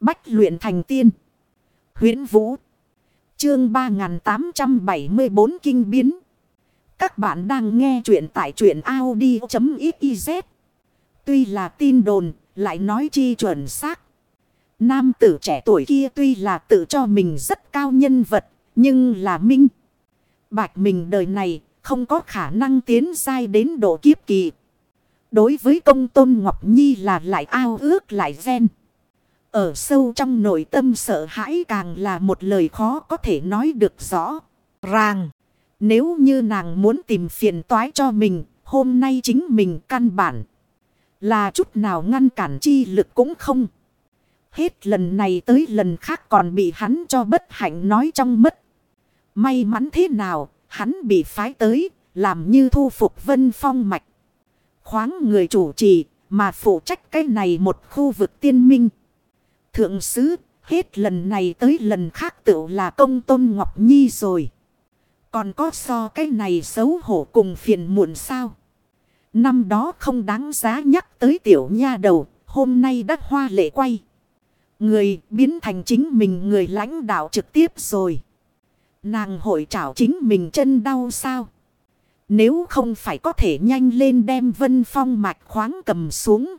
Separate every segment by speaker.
Speaker 1: Bách luyện thành tiên. huyễn Vũ. Chương 3874 Kinh Biến. Các bạn đang nghe truyện tại truyện Audi.xyz. Tuy là tin đồn, lại nói chi chuẩn xác. Nam tử trẻ tuổi kia tuy là tự cho mình rất cao nhân vật, nhưng là minh. Bạch mình đời này không có khả năng tiến sai đến độ kiếp kỳ. Đối với công tôn Ngọc Nhi là lại ao ước lại ghen. Ở sâu trong nội tâm sợ hãi càng là một lời khó có thể nói được rõ. Ràng, nếu như nàng muốn tìm phiền toái cho mình, hôm nay chính mình căn bản. Là chút nào ngăn cản chi lực cũng không. Hết lần này tới lần khác còn bị hắn cho bất hạnh nói trong mất. May mắn thế nào, hắn bị phái tới, làm như thu phục vân phong mạch. Khoáng người chủ trì, mà phụ trách cái này một khu vực tiên minh. Thượng sứ, hết lần này tới lần khác tự là công tôn Ngọc Nhi rồi. Còn có so cái này xấu hổ cùng phiền muộn sao? Năm đó không đáng giá nhắc tới tiểu nha đầu, hôm nay đã hoa lệ quay. Người biến thành chính mình người lãnh đạo trực tiếp rồi. Nàng hội trảo chính mình chân đau sao? Nếu không phải có thể nhanh lên đem vân phong mạch khoáng cầm xuống.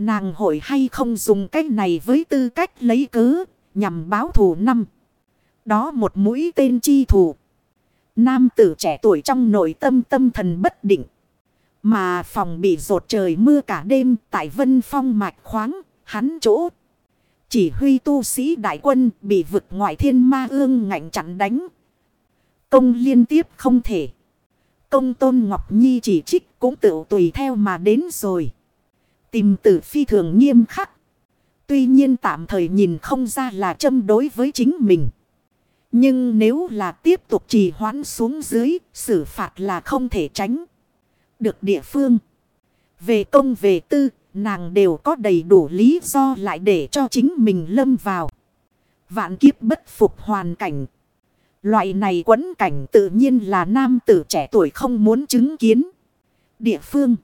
Speaker 1: Nàng hội hay không dùng cách này với tư cách lấy cớ, nhằm báo thù năm. Đó một mũi tên chi thù. Nam tử trẻ tuổi trong nội tâm tâm thần bất định. Mà phòng bị rột trời mưa cả đêm tại vân phong mạch khoáng, hắn chỗ. Chỉ huy tu sĩ đại quân bị vực ngoại thiên ma ương ngạnh chặn đánh. Công liên tiếp không thể. Công tôn Ngọc Nhi chỉ trích cũng tự tùy theo mà đến rồi. Tìm tử phi thường nghiêm khắc. Tuy nhiên tạm thời nhìn không ra là châm đối với chính mình. Nhưng nếu là tiếp tục trì hoãn xuống dưới, xử phạt là không thể tránh. Được địa phương. Về công về tư, nàng đều có đầy đủ lý do lại để cho chính mình lâm vào. Vạn kiếp bất phục hoàn cảnh. Loại này quấn cảnh tự nhiên là nam tử trẻ tuổi không muốn chứng kiến. Địa phương.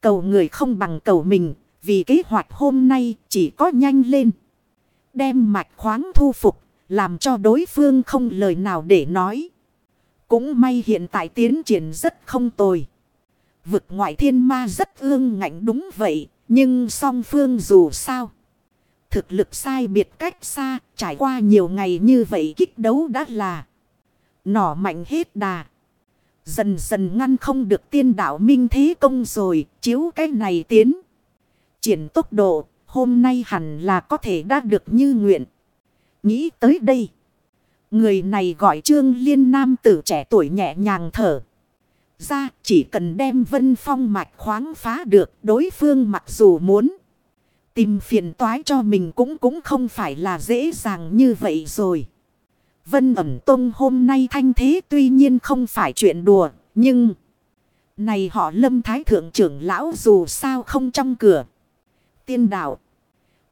Speaker 1: Cầu người không bằng cầu mình. Vì kế hoạch hôm nay chỉ có nhanh lên. Đem mạch khoáng thu phục. Làm cho đối phương không lời nào để nói. Cũng may hiện tại tiến triển rất không tồi. Vực ngoại thiên ma rất ương ngạnh đúng vậy. Nhưng song phương dù sao. Thực lực sai biệt cách xa. Trải qua nhiều ngày như vậy kích đấu đã là. Nỏ mạnh hết đà. Dần dần ngăn không được tiên đạo minh thế công rồi. Chiếu cái này tiến. Triển tốc độ. Hôm nay hẳn là có thể đã được như nguyện. Nghĩ tới đây. Người này gọi Trương Liên Nam tử trẻ tuổi nhẹ nhàng thở ra chỉ cần đem vân phong mạch khoáng phá được, đối phương mặc dù muốn tìm phiền toái cho mình cũng cũng không phải là dễ dàng như vậy rồi. Vân ẩm tông hôm nay thanh thế tuy nhiên không phải chuyện đùa nhưng này họ lâm thái thượng trưởng lão dù sao không trong cửa. Tiên đạo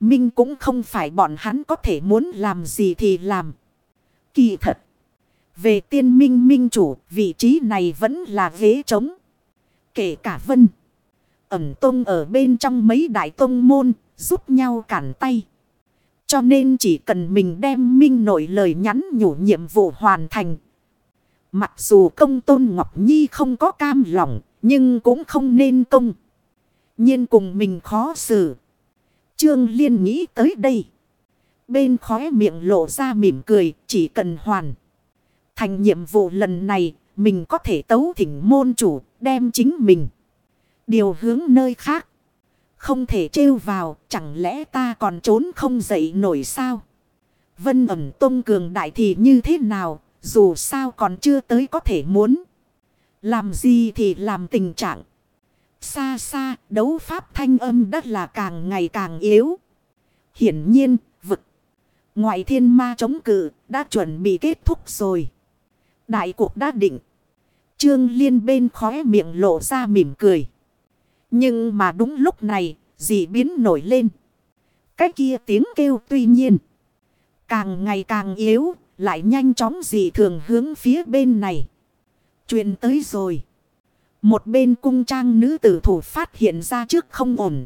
Speaker 1: Minh cũng không phải bọn hắn có thể muốn làm gì thì làm. Kỳ thật. Về tiên minh minh chủ, vị trí này vẫn là ghế trống. Kể cả vân. Ẩm tông ở bên trong mấy đại tông môn, giúp nhau cản tay. Cho nên chỉ cần mình đem minh nổi lời nhắn nhủ nhiệm vụ hoàn thành. Mặc dù công tôn Ngọc Nhi không có cam lòng, nhưng cũng không nên công. nhiên cùng mình khó xử. Trương Liên nghĩ tới đây. Bên khóe miệng lộ ra mỉm cười, chỉ cần hoàn. Thành nhiệm vụ lần này, mình có thể tấu thỉnh môn chủ, đem chính mình. Điều hướng nơi khác. Không thể trêu vào, chẳng lẽ ta còn trốn không dậy nổi sao? Vân ẩm tông cường đại thì như thế nào, dù sao còn chưa tới có thể muốn. Làm gì thì làm tình trạng. Xa xa, đấu pháp thanh âm đất là càng ngày càng yếu. Hiển nhiên, vực. Ngoại thiên ma chống cự, đã chuẩn bị kết thúc rồi. Đại cuộc đã định. Trương Liên bên khóe miệng lộ ra mỉm cười. Nhưng mà đúng lúc này, dị biến nổi lên. Cái kia tiếng kêu tuy nhiên. Càng ngày càng yếu, lại nhanh chóng dị thường hướng phía bên này. Chuyện tới rồi. Một bên cung trang nữ tử thủ phát hiện ra trước không ổn.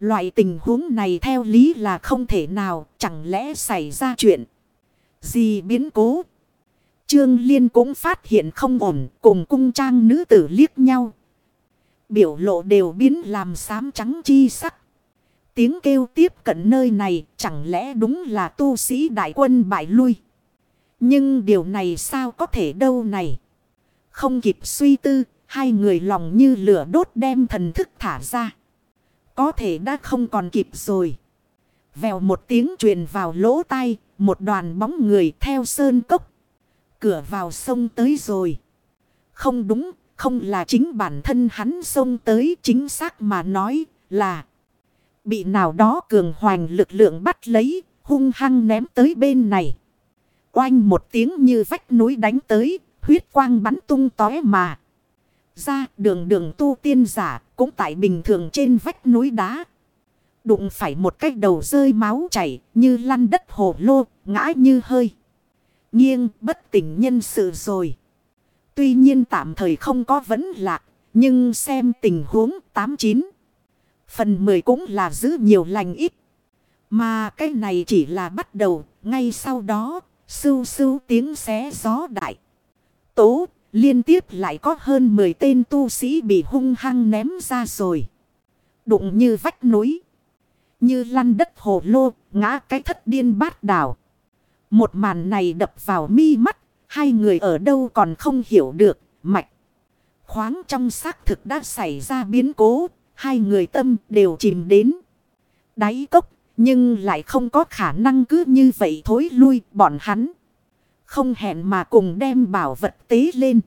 Speaker 1: Loại tình huống này theo lý là không thể nào, chẳng lẽ xảy ra chuyện gì biến cố. Trương Liên cũng phát hiện không ổn, cùng cung trang nữ tử liếc nhau. Biểu lộ đều biến làm xám trắng chi sắc. Tiếng kêu tiếp cận nơi này chẳng lẽ đúng là tu sĩ đại quân bại lui. Nhưng điều này sao có thể đâu này. Không kịp suy tư, hai người lòng như lửa đốt đem thần thức thả ra. Có thể đã không còn kịp rồi. Vèo một tiếng truyền vào lỗ tai, một đoàn bóng người theo sơn cốc. Cửa vào sông tới rồi. Không đúng, không là chính bản thân hắn xông tới chính xác mà nói là bị nào đó cường hoành lực lượng bắt lấy, hung hăng ném tới bên này. Oanh một tiếng như vách núi đánh tới, huyết quang bắn tung tóe mà. Ra đường đường tu tiên giả cũng tại bình thường trên vách núi đá. Đụng phải một cái đầu rơi máu chảy như lăn đất hồ lô, ngã như hơi. Nghiêng bất tỉnh nhân sự rồi. Tuy nhiên tạm thời không có vấn lạc, nhưng xem tình huống 89. Phần 10 cũng là giữ nhiều lành ít. Mà cái này chỉ là bắt đầu, ngay sau đó, sưu sưu tiếng xé gió đại. Tố, liên tiếp lại có hơn 10 tên tu sĩ bị hung hăng ném ra rồi. Đụng như vách núi. Như lăn đất hồ lô, ngã cái thất điên bát đảo. Một màn này đập vào mi mắt, hai người ở đâu còn không hiểu được, mạch. Khoáng trong xác thực đã xảy ra biến cố, hai người tâm đều chìm đến. Đáy cốc, nhưng lại không có khả năng cứ như vậy thối lui bọn hắn. Không hẹn mà cùng đem bảo vật tế lên.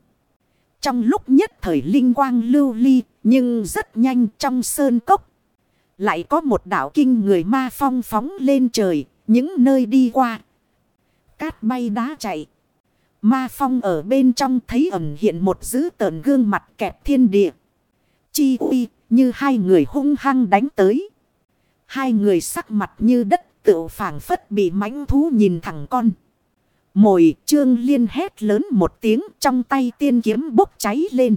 Speaker 1: Trong lúc nhất thời linh quang lưu ly, nhưng rất nhanh trong sơn cốc. Lại có một đảo kinh người ma phong phóng lên trời, những nơi đi qua. Cát bay đá chạy. Ma phong ở bên trong thấy ẩn hiện một dữ tợn gương mặt kẹp thiên địa. Chi uy như hai người hung hăng đánh tới. Hai người sắc mặt như đất tự phảng phất bị mãnh thú nhìn thẳng con. Mồi trương liên hét lớn một tiếng trong tay tiên kiếm bốc cháy lên.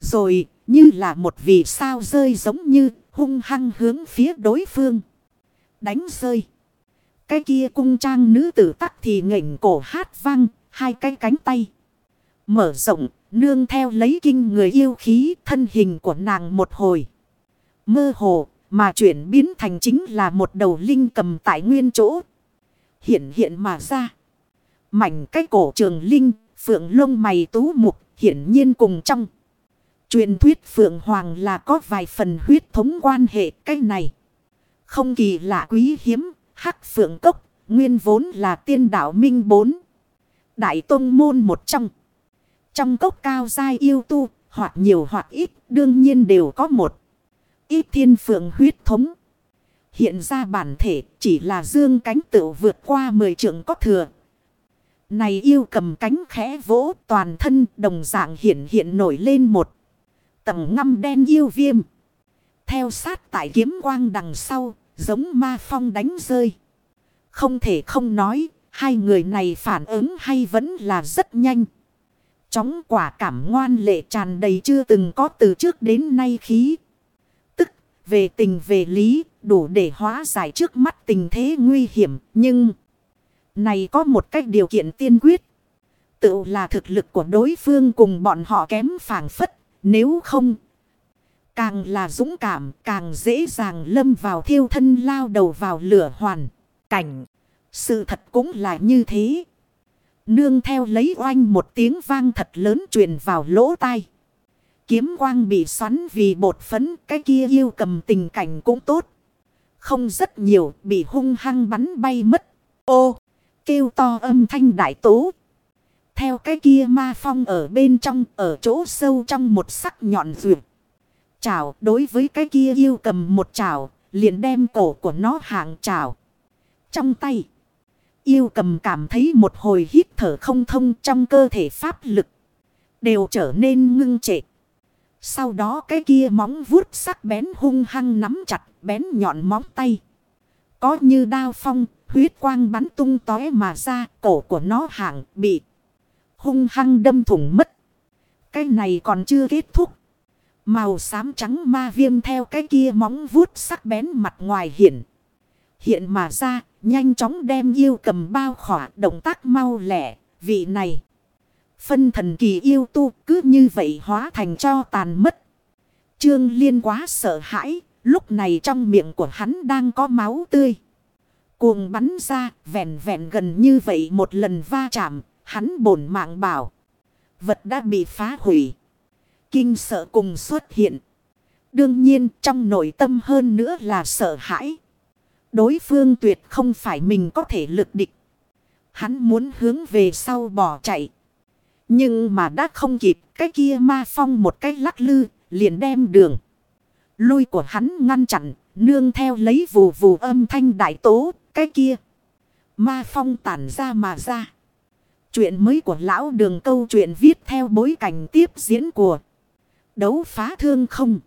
Speaker 1: Rồi như là một vì sao rơi giống như hung hăng hướng phía đối phương. Đánh rơi. Cái kia cung trang nữ tử tắc thì ngẩng cổ hát vang, hai cái cánh tay. Mở rộng, nương theo lấy kinh người yêu khí thân hình của nàng một hồi. Mơ hồ, mà chuyển biến thành chính là một đầu linh cầm tại nguyên chỗ. Hiện hiện mà ra. Mảnh cái cổ trường linh, phượng lông mày tú mục, hiển nhiên cùng trong. Truyền thuyết phượng hoàng là có vài phần huyết thống quan hệ cái này. Không kỳ lạ quý hiếm, hắc phượng cốc, nguyên vốn là tiên đạo minh bốn. Đại tôn môn một trong. Trong cốc cao giai yêu tu, hoặc nhiều hoặc ít, đương nhiên đều có một. Ít thiên phượng huyết thống. Hiện ra bản thể chỉ là dương cánh tự vượt qua mười trượng có thừa. Này yêu cầm cánh khẽ vỗ toàn thân đồng dạng hiện hiện nổi lên một tầng ngăm đen yêu viêm. Theo sát tại kiếm quang đằng sau, giống ma phong đánh rơi. Không thể không nói, hai người này phản ứng hay vẫn là rất nhanh. Chóng quả cảm ngoan lệ tràn đầy chưa từng có từ trước đến nay khí. Tức, về tình về lý, đủ để hóa giải trước mắt tình thế nguy hiểm, nhưng... Này có một cách điều kiện tiên quyết. Tự là thực lực của đối phương cùng bọn họ kém phản phất. Nếu không, càng là dũng cảm, càng dễ dàng lâm vào thiêu thân lao đầu vào lửa hoàn. Cảnh, sự thật cũng là như thế. Nương theo lấy oanh một tiếng vang thật lớn truyền vào lỗ tai. Kiếm quang bị xoắn vì bột phấn, cái kia yêu cầm tình cảnh cũng tốt. Không rất nhiều, bị hung hăng bắn bay mất. Ô! kêu to âm thanh đại tố. Theo cái kia ma phong ở bên trong, ở chỗ sâu trong một sắc nhọn rượu. Chào đối với cái kia yêu cầm một chào, liền đem cổ của nó hạng chào. Trong tay, yêu cầm cảm thấy một hồi hít thở không thông trong cơ thể pháp lực. Đều trở nên ngưng trệ. Sau đó cái kia móng vuốt sắc bén hung hăng nắm chặt bén nhọn móng tay. Có như đao phong Huyết quang bắn tung tóe mà ra, cổ của nó hạng bị hung hăng đâm thủng mất. Cái này còn chưa kết thúc. Màu xám trắng ma viêm theo cái kia móng vuốt sắc bén mặt ngoài hiển. Hiện mà ra, nhanh chóng đem yêu cầm bao khỏa động tác mau lẻ, vị này. Phân thần kỳ yêu tu cứ như vậy hóa thành cho tàn mất. Trương Liên quá sợ hãi, lúc này trong miệng của hắn đang có máu tươi. Cuồng bắn ra, vẹn vẹn gần như vậy một lần va chạm, hắn bổn mạng bảo. Vật đã bị phá hủy. Kinh sợ cùng xuất hiện. Đương nhiên trong nội tâm hơn nữa là sợ hãi. Đối phương tuyệt không phải mình có thể lực địch. Hắn muốn hướng về sau bỏ chạy. Nhưng mà đã không kịp, cái kia ma phong một cái lắc lư, liền đem đường. Lui của hắn ngăn chặn, nương theo lấy vù vù âm thanh đại tố, cái kia. Ma phong tản ra mà ra. Chuyện mới của lão đường câu chuyện viết theo bối cảnh tiếp diễn của đấu phá thương không.